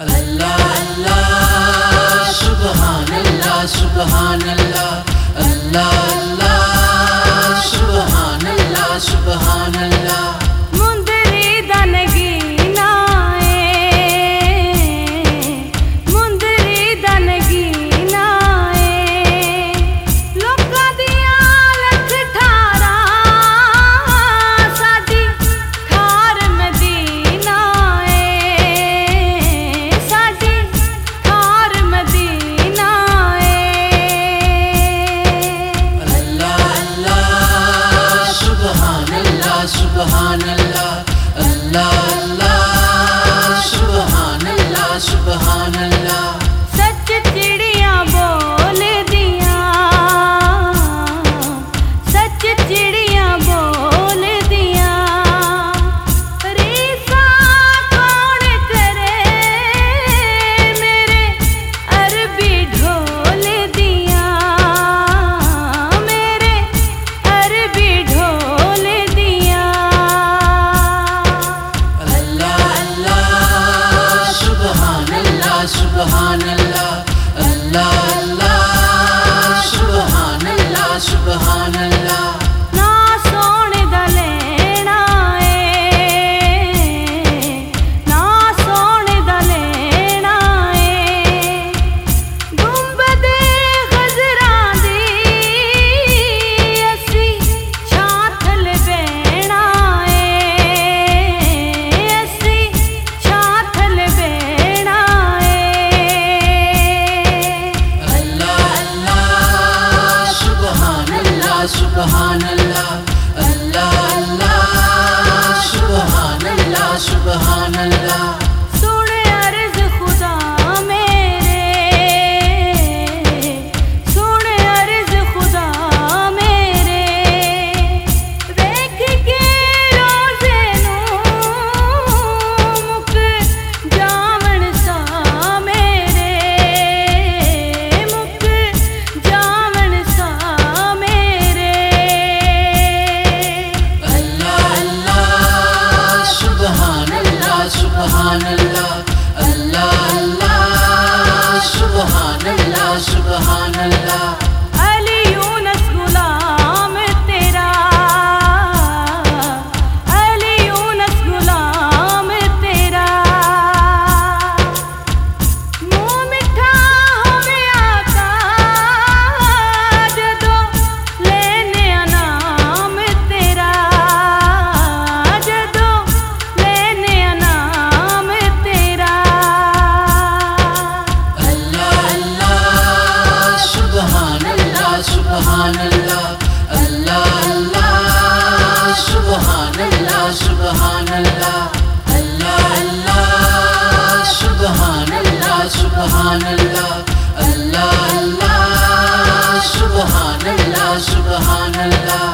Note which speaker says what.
Speaker 1: اللہ اللہ سبحان اللہ سبحان اللہ اللہ اللہ سبحان اللہ سبحان اللہ اللہ اللہ اللہ سبحان اللہ سبحان اللہ۔ سبحان اللہ اللہ اللہ سبحان اللہ سبحان اللہ سبحان اللہ سبحان اللہ سبحان اللہ اللہ اللہ سبحان اللہ سبحان اللہ۔